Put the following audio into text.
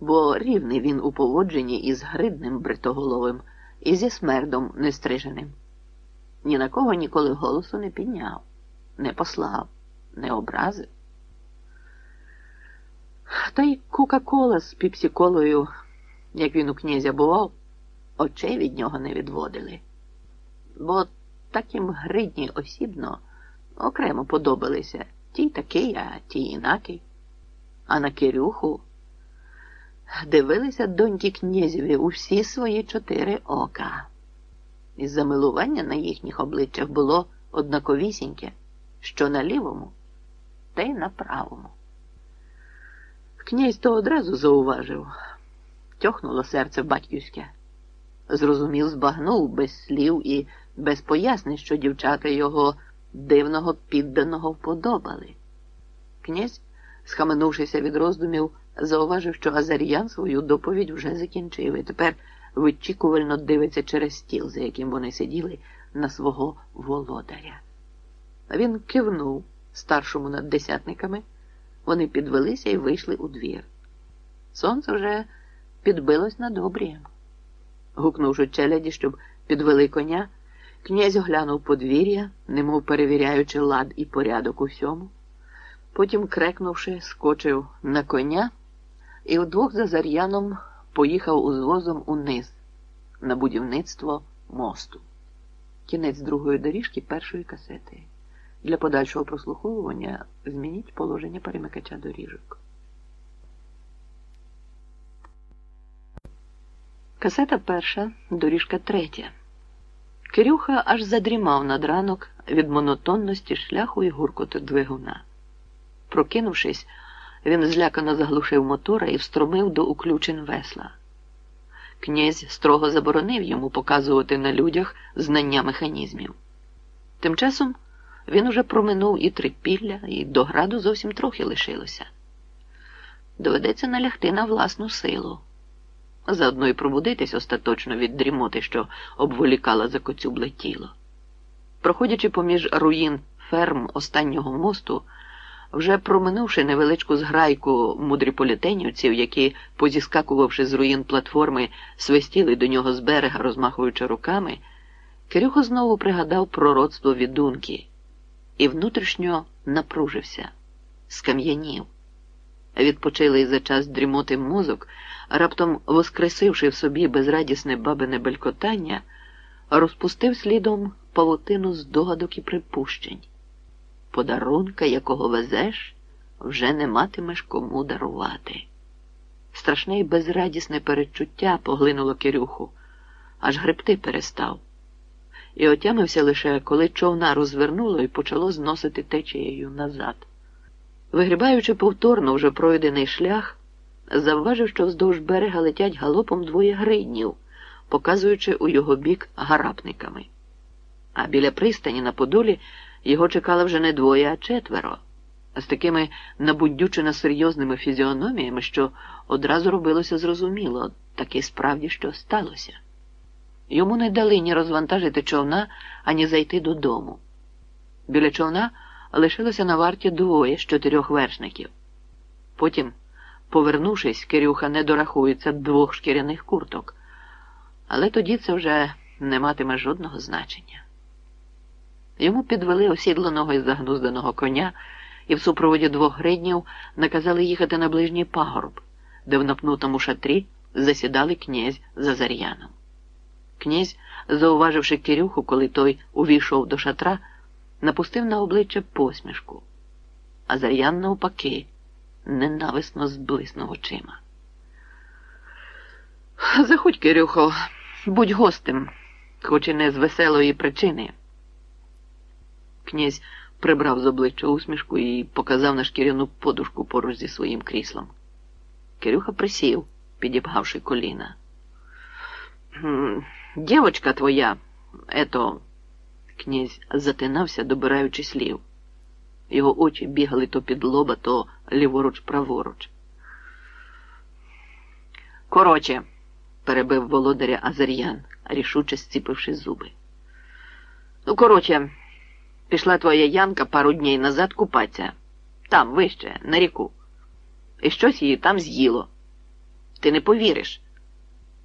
бо рівний він у поводженні із гридним бритоголовим і зі смердом нестриженим. Ні на кого ніколи голосу не підняв, не послав, не образив. Та й Кока-Кола з піпсі-колою, як він у князя бував, очей від нього не відводили. Бо таким гридні осібно окремо подобалися ті такий, а ті інакий. А на Кирюху дивилися доньки князеві у всі свої чотири ока. І замилування на їхніх обличчях було однаковісіньке, що на лівому, та й на правому. Князь то одразу зауважив, тьохнуло серце батьківське. Зрозумів, збагнув без слів і без пояснень, що дівчата його дивного підданого вподобали. Князь, схаменувшися від роздумів, зауважив, що Азар'ян свою доповідь вже закінчив і тепер вичікувально дивиться через стіл, за яким вони сиділи на свого володаря. Він кивнув старшому над десятниками. Вони підвелися і вийшли у двір. Сонце вже підбилось над обрієм. Гукнувши челяді, щоб підвели коня, князь оглянув подвір'я, немов перевіряючи лад і порядок у всьому. Потім, крекнувши, скочив на коня і вдвох за Зар'яном поїхав узвозом униз на будівництво мосту. Кінець другої доріжки першої касети. Для подальшого прослуховування змініть положення перемикача доріжок. Касета перша, доріжка третя. Кирюха аж задрімав над ранок від монотонності шляху і гуркоту двигуна. Прокинувшись, він злякано заглушив мотора і встромив до уключень весла. Князь строго заборонив йому показувати на людях знання механізмів. Тим часом він уже проминув і трипілля, і до граду зовсім трохи лишилося. Доведеться налягти на власну силу. Заодно й пробудитись остаточно від дрімоти, що обволікала закоцюбле тіло. Проходячи поміж руїн ферм останнього мосту, вже проминувши невеличку зграйку мудріполітенівців, які, позіскакувавши з руїн платформи, свистіли до нього з берега, розмахуючи руками, Кирюхо знову пригадав пророцтво відунки і внутрішньо напружився, скам'янів. Відпочилий за час дрімоти мозок, раптом воскресивши в собі безрадісне бабине белькотання, розпустив слідом павутину здогадок і припущень. Подарунка, якого везеш, вже не матимеш кому дарувати. Страшне й безрадісне передчуття поглинуло Кирюху, аж гребти перестав і отямився лише, коли човна розвернуло і почало зносити течією назад. Вигрібаючи повторно вже пройдений шлях, завважив, що вздовж берега летять галопом двоє гриднів, показуючи у його бік гарапниками. А біля пристані на Подолі його чекало вже не двоє, а четверо, з такими набудючено серйозними фізіономіями, що одразу робилося зрозуміло, таки справді що сталося. Йому не дали ні розвантажити човна, ані зайти додому. Біля човна лишилося на варті двоє з чотирьох вершників. Потім, повернувшись, Кирюха не дорахується двох шкіряних курток, але тоді це вже не матиме жодного значення. Йому підвели осідланого і загнузданого коня і в супроводі двох гриднів наказали їхати на ближній пагорб, де в напнутому шатрі засідали князь за Зар'яном. Князь, зауваживши Кирюху, коли той увійшов до шатра, напустив на обличчя посмішку, а Зар'ян, навпаки, ненависно зблиснув очима. Заходь, Кирюхо, будь гостем, хоч і не з веселої причини. Князь прибрав з обличчя усмішку і показав на шкіряну подушку поруч зі своїм кріслом. Кирюха присів, підібгавши коліна. Дівочка твоя, ето, князь затинався, добираючи слів. Його очі бігали то під лоба, то ліворуч праворуч. Короче, перебив володаря Азар'ян, рішуче зціпивши зуби. Ну, короче, пішла твоя Янка пару днів назад купатися. Там, вище, на ріку. І щось її там з'їло. Ти не повіриш.